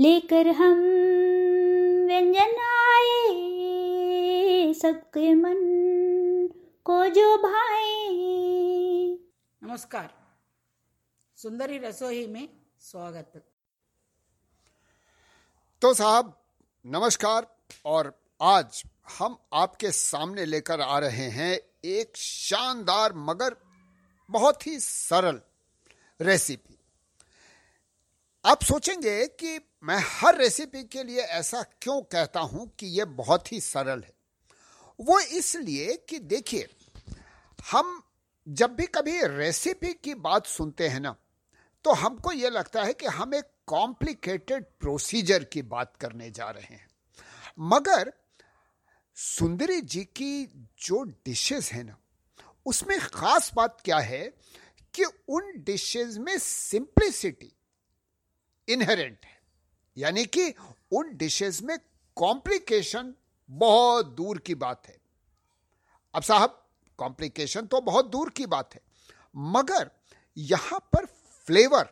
लेकर हम व्यंजन आए। सबके मन को जो भाए। नमस्कार। सुंदरी रसोई में स्वागत। तो साहब नमस्कार। और आज हम आपके सामने लेकर आ रहे हैं एक शानदार मगर बहुत ही सरल रेसिपी। आप सोचेंगे कि मैं हर रेसिपी के लिए ऐसा क्यों कहता हूँ कि यह बहुत ही सरल है? वो इसलिए कि देखिए, हम जब भी कभी रेसिपी की बात सुनते हैं ना तो हमको यह लगता है कि हम एक कॉम्प्लिकेटेड प्रोसीजर की बात करने जा रहे हैं। मगर सुंदरी जी की जो डिशेस है ना, उसमें खास बात क्या है कि उन डिशेस में सिंप्लिसिटी इनहेरेंट है। यानी कि उन डिशेस में कॉम्प्लिकेशन बहुत दूर की बात है। अब साहब कॉम्प्लिकेशन तो बहुत दूर की बात है, मगर यहाँ पर फ्लेवर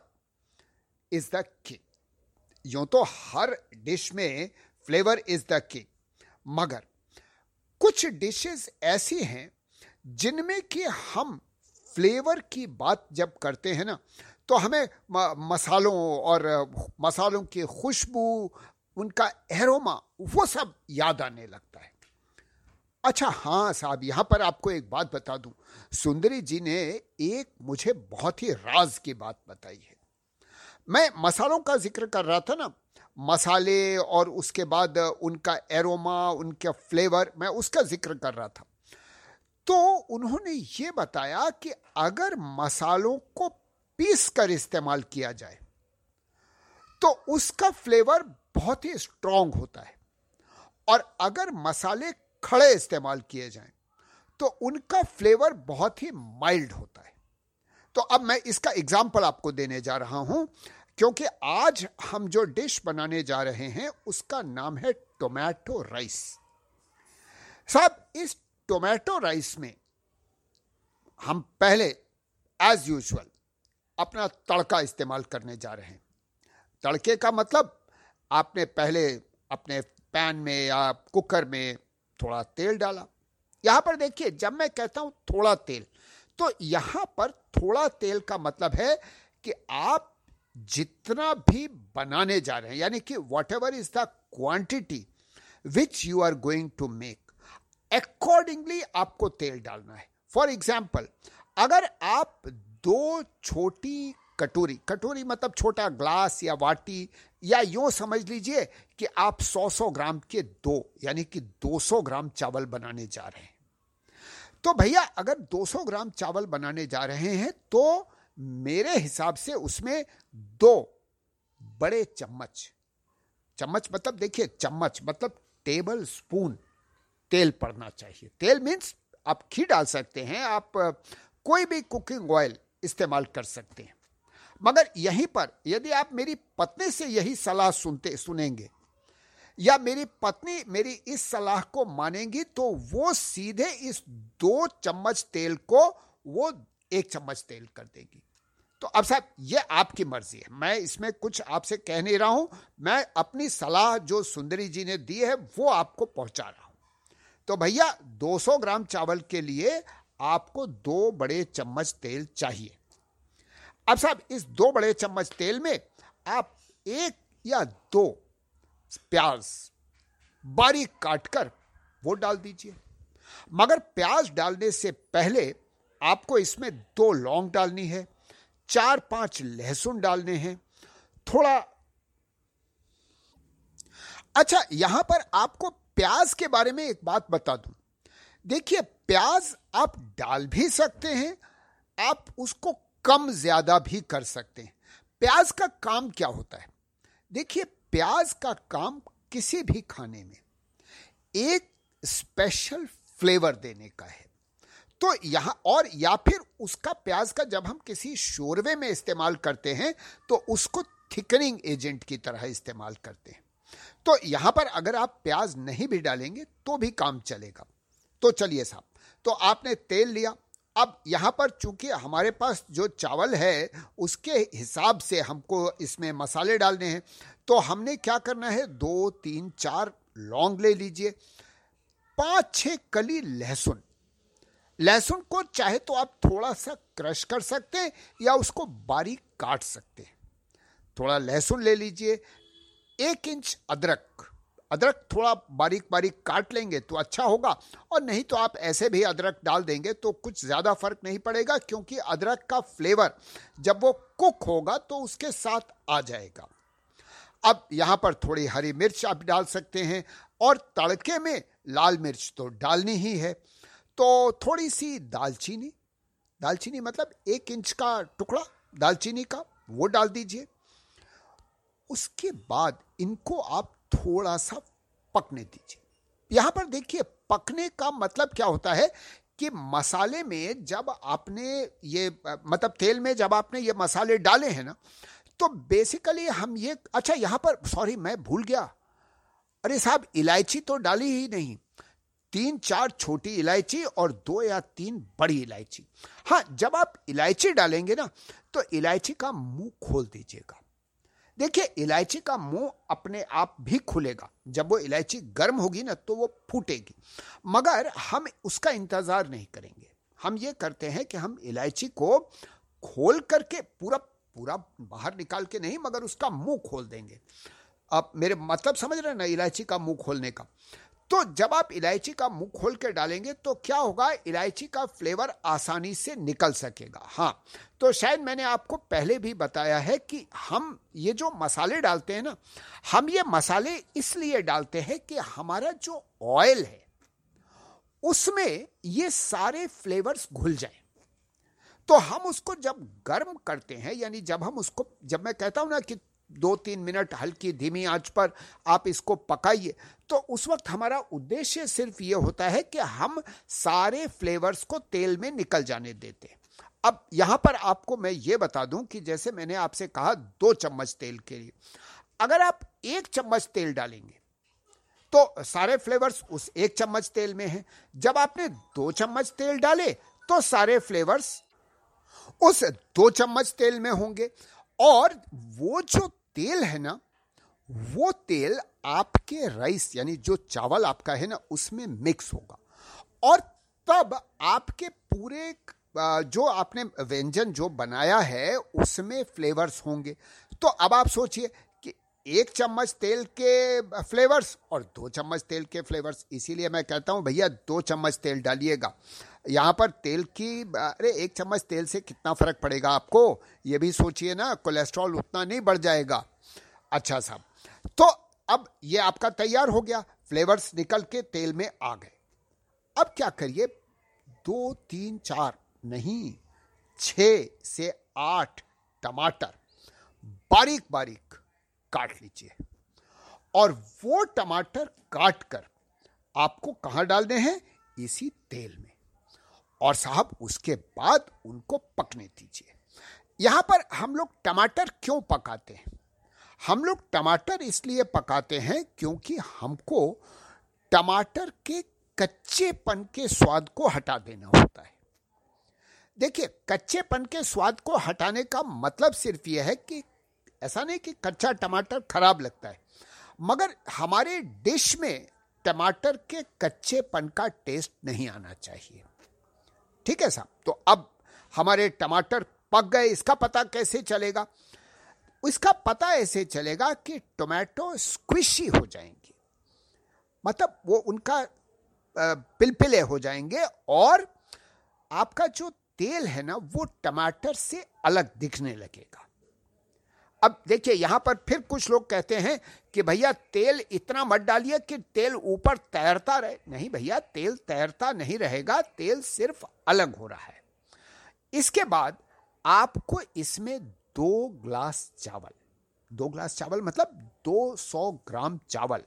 इज़ द किंग यूँ तो हर डिश में फ्लेवर इज़ द किंग मगर कुछ डिशेस ऐसी हैं जिनमें कि हम फ्लेवर की बात जब करते हैं ना तो हमें मसालों और, मसालों की खुशबू, उनका एरोमा वो सब याद आने लगता है। अच्छा हाँ साहब, यहाँ पर आपको एक बात बता दूँ। सुंदरी जी ने एक मुझे बहुत ही राज की बात बताई है। मैं मसालों का ज़िक्र कर रहा था ना, मसाले और उसके बाद उनका एरोमा उनका फ्लेवर मैं उसका ज़िक्र कर रहा था। तो उन्होंने ये बताया कि अगर मसालों को पीस कर इस्तेमाल किया जाए तो उसका फ्लेवर बहुत ही स्ट्रांग होता है। और अगर मसाले खड़े इस्तेमाल किए जाएँ तो उनका फ्लेवर बहुत ही माइल्ड होता है। तो अब मैं इसका एग्ज़ाम्पल आपको देने जा रहा हूँ, क्योंकि आज हम जो डिश बनाने जा रहे हैं, उसका नाम है टोमेटो राइस। साहब, इस टोमेटो राइस में हम पहले एज यूजल अपना तड़का इस्तेमाल करने जा रहे हैं। तड़के का मतलब आपने पहले अपने पैन में या कुकर में थोड़ा तेल डाला। यहाँ पर देखिए, जब मैं कहता हूँ थोड़ा तेल तो यहाँ पर थोड़ा तेल का मतलब है कि आप जितना भी बनाने जा रहे हैं, यानी कि whatever is the quantity which you are going to make accordingly आपको तेल डालना है। फॉर एग्ज़ाम्पल अगर आप दो छोटी कटोरी कटोरी मतलब छोटा ग्लास या वाटी, या यूँ समझ लीजिए कि आप 100-100 ग्राम के दो, यानी कि 200 ग्राम चावल बनाने जा रहे हैं। तो भैया, अगर 200 ग्राम चावल बनाने जा रहे हैं तो मेरे हिसाब से उसमें दो बड़े चम्मच चम्मच मतलब देखिए, चम्मच मतलब टेबल स्पून तेल पड़ना चाहिए। तेल मीन्स आप घी डाल सकते हैं, आप कोई भी कुकिंग ऑयल इस्तेमाल कर सकते हैं। मगर यहीं पर, यदि आप मेरी पत्नी से यही सलाह सुनते, सुनेंगे, या मेरी पत्नी मेरी इस सलाह को मानेंगी तो वो सीधे इस दो चम्मच तेल को, वो एक चम्मच तेल कर देगी। तो अब साहब, ये आपकी मर्ज़ी है। मैं इसमें कुछ आपसे कह नहीं रहा हूँ। मैं अपनी सलाह जो सुंदरी जी ने दी है, वो आपको पहुँचा रहा हूँ। तो भैया 200 ग्राम चावल के लिए आपको दो बड़े चम्मच तेल चाहिए। अब साहब, इस दो बड़े चम्मच तेल में आप एक या दो प्याज बारीक काटकर वो डाल दीजिए। मगर प्याज डालने से पहले आपको इसमें दो लौंग डालनी है, चार पाँच लहसुन डालने हैं, थोड़ा अच्छा यहाँ पर आपको प्याज के बारे में एक बात बता दूँ। देखिए प्याज आप डाल भी सकते हैं, आप उसको कम ज़्यादा भी कर सकते हैं। प्याज का काम क्या होता है? देखिए, प्याज का काम किसी भी खाने में एक स्पेशल फ्लेवर देने का है। तो यहाँ और या फिर उसका प्याज का जब हम किसी शोरवे में इस्तेमाल करते हैं तो उसको थिकनिंग एजेंट की तरह इस्तेमाल करते हैं। तो यहाँ पर अगर आप प्याज नहीं भी डालेंगे तो भी काम चलेगा। तो चलिए साहब तो आपने तेल लिया। अब यहाँ पर चूँकि हमारे पास जो चावल है, उसके हिसाब से हमको इसमें मसाले डालने हैं तो हमने क्या करना है? दो, तीन, चार लौंग ले लीजिए। पाँच, छह कली लहसुन। लहसुन को चाहे तो आप थोड़ा सा क्रश कर सकते हैं या उसको बारीक काट सकते हैं। थोड़ा लहसुन ले लीजिए। एक इंच अदरक। अदरक थोड़ा बारीक बारीक काट लेंगे तो अच्छा होगा। और नहीं तो आप ऐसे भी अदरक डाल देंगे तो कुछ ज़्यादा फ़र्क नहीं पड़ेगा क्योंकि अदरक का फ्लेवर जब वो कुक होगा तो उसके साथ आ जाएगा। अब यहाँ पर थोड़ी हरी मिर्च आप डाल सकते हैं और तड़के में लाल मिर्च तो डालनी ही है। तो थोड़ी सी दालचीनी दालचीनी मतलब एक इंच का टुकड़ा दालचीनी का वो डाल दीजिए। उसके बाद इनको आप थोड़ा सा पकने दीजिए। यहाँ पर देखिए, पकने का मतलब क्या होता है कि मसाले में जब आपने ये मतलब तेल में जब आपने ये मसाले डाले हैं ना तो बेसिकली हम ये अच्छा यहाँ पर सॉरी मैं भूल गया। अरे साहब, इलायची तो डाली ही नहीं। तीन चार छोटी इलायची और दो या तीन बड़ी इलायची। हाँ जब आप इलायची डालेंगे ना तो इलायची का मुँह खोल दीजिएगा। देखिए, इलायची का मुँह अपने आप भी खुलेगा। जब वो इलायची गर्म होगी ना तो वो फूटेगी। मगर हम उसका इंतज़ार नहीं करेंगे। हम ये करते हैं कि हम इलायची को खोल करके पूरा पूरा बाहर निकाल के नहीं, मगर उसका मुँह खोल देंगे। अब मेरे मतलब समझ रहे हैं ना इलायची का मुँह खोलने का? तो जब आप इलायची का मुँह खोल के डालेंगे तो क्या होगा? इलायची का फ्लेवर आसानी से निकल सकेगा। हाँ तो शायद मैंने आपको पहले भी बताया है कि हम ये जो मसाले डालते हैं ना, हम ये मसाले इसलिए डालते हैं कि हमारा जो ऑयल है, उसमें ये सारे फ्लेवर्स घुल जाए। तो हम उसको जब गर्म करते हैं, यानी जब हम उसको, जब मैं कहता हूँ ना कि दो तीन मिनट हल्की धीमी आँच पर आप इसको पकाइए। तो उस वक्त हमारा उद्देश्य सिर्फ़ ये होता है कि हम सारे फ्लेवर्स को तेल में निकल जाने देते। अब यहाँ पर आपको मैं ये बता दूँ कि जैसे मैंने आपसे कहा, दो चम्मच तेल के लिए। अगर आप एक चम्मच तेल डालेंगे तो सारे फ्लेवर्स उस एक चम्मच तेल में हैं। जब आपने दो चम्मच तेल डाले तो सारे फ्लेवर्स उस दो चम्मच तेल में होंगे। और वो जो तेल है ना, वो तेल आपके राइस, यानी जो चावल आपका है ना, उसमें मिक्स होगा। और तब आपके पूरे जो आपने व्यंजन जो बनाया है, उसमें फ्लेवर्स होंगे। तो अब आप सोचिए एक चम्मच तेल के फ्लेवर्स और दो चम्मच तेल के फ्लेवर्स इसीलिए मैं कहता हूँ, भैया, दो चम्मच तेल डालिएगा। यहाँ पर तेल की अरे, एक चम्मच तेल से कितना फ़र्क पड़ेगा आपको? ये भी सोचिए ना, कोलेस्ट्रॉल उतना नहीं बढ़ जाएगा। अच्छा साहब तो अब ये आपका तैयार हो गया। फ्लेवर्स निकल के तेल में आ गए। अब क्या करिए? दो, तीन, चार, नहीं छ से आठ टमाटर। बारीक बारीक काट लीजिए। और वो टमाटर काट कर आपको कहाँ डालने हैं? इसी तेल में। और साहब, उसके बाद उनको पकने दीजिए। यहाँ पर हम लोग टमाटर क्यों पकाते हैं? हम लोग टमाटर इसलिए पकाते हैं क्योंकि हमको टमाटर के कच्चेपन के स्वाद को हटा देना होता है। देखिए, कच्चेपन के स्वाद को हटाने का मतलब सिर्फ़ यह है कि ऐसा नहीं कि कच्चा टमाटर खराब लगता है, मगर हमारे डिश में टमाटर के कच्चेपन का टेस्ट नहीं आना चाहिए। ठीक है साहब? तो अब हमारे टमाटर पक गए, इसका पता कैसे चलेगा? इसका पता ऐसे चलेगा कि टोमेटो स्क्विशी हो जाएँगे। मतलब वो उनका पिलपिले हो जाएँगे और आपका जो तेल है ना, वो टमाटर से अलग दिखने लगेगा। अब देखिए, यहाँ पर फिर कुछ लोग कहते हैं कि भैया, तेल इतना मत डालिए कि तेल ऊपर तैरता रहे। नहीं भैया, तेल तैरता नहीं रहेगा, तेल सिर्फ़ अलग हो रहा है। इसके बाद आपको इसमें दो ग्लास चावल, दो ग्लास चावल मतलब 200 ग्राम चावल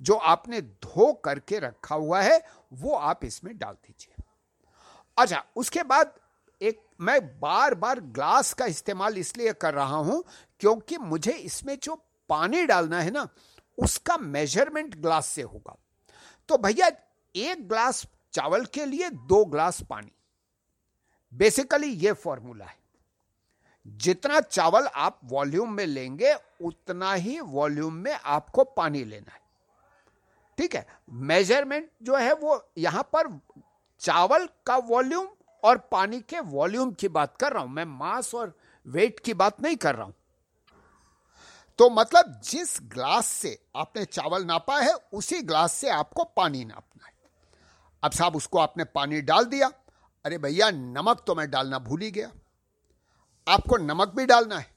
जो आपने धो करके रखा हुआ है, वो आप इसमें डाल दीजिए। अच्छा उसके बाद एक, मैं बार बार ग्लास का इस्तेमाल इसलिए कर रहा हूँ क्योंकि मुझे इसमें जो पानी डालना है ना, उसका मेज़रमेंट ग्लास से होगा। तो भैया, एक ग्लास चावल के लिए दो ग्लास पानी। बेसिकली ये फॉर्मूला है। जितना चावल आप वॉल्यूम में लेंगे, उतना ही वॉल्यूम में आपको पानी लेना है। ठीक है? मेज़रमेंट जो है वो यहाँ पर चावल का वॉल्यूम और पानी के वॉल्यूम की बात कर रहा हूँ, मैं मास और वेट की बात नहीं कर रहा हूँ। तो मतलब जिस ग्लास से आपने चावल नापा है, उसी ग्लास से आपको पानी नापना है। अब साहब, उसको आपने पानी डाल दिया। अरे भैया, नमक तो मैं डालना भूल ही गया। आपको नमक भी डालना है?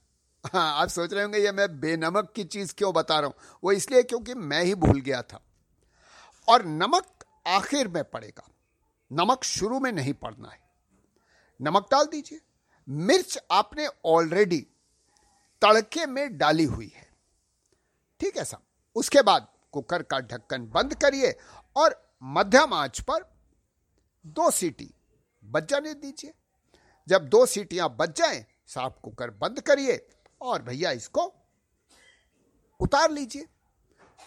हाँ आप सोच रहे होंगे, ये मैं बेनमक की चीज़ क्यों बता रहा हूँ? वो इसलिए क्योंकि मैं ही भूल गया था। और नमक आखिर में पड़ेगा। नमक शुरू में नहीं पड़ना है। नमक डाल दीजिए। मिर्च आपने ऑलरेडी तड़के में डाली हुई है। ठीक है साहब उसके बाद कुकर का ढक्कन बंद करिए और मध्यम आँच पर दो सीटी बच जाने दीजिए। जब दो सीटियाँ बच जाएँ, साफ़ कुकर बंद करिए और भैया इसको उतार लीजिए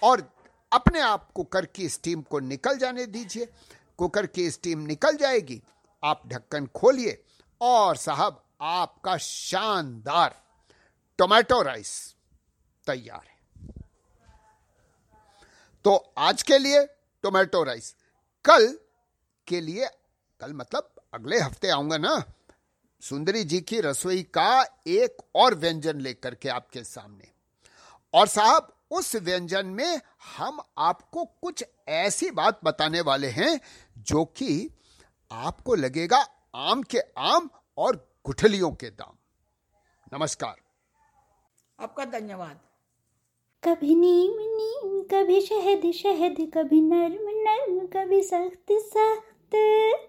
और अपने आप कुकर की स्टीम को निकल जाने दीजिए। कुकर की स्टीम निकल जाएगी आप ढक्कन खोलिए और साहब आपका शानदार टोमेटो राइस तैयार है। तो आज के लिए टोमेटो राइस। कल के लिए, कल मतलब अगले हफ़्ते आऊँगा ना, सुंदरी जी की रसोई का एक और व्यंजन लेकर के आपके सामने। और साहब, उस व्यंजन में हम आपको कुछ ऐसी बात बताने वाले हैं जो कि आपको लगेगा आम के आम और गुठलियों के दाम। नमस्कार। आपका धन्यवाद। कभी नीम नीम कभी शहद शहद कभी नर्म नर्म कभी सख्त सख्त।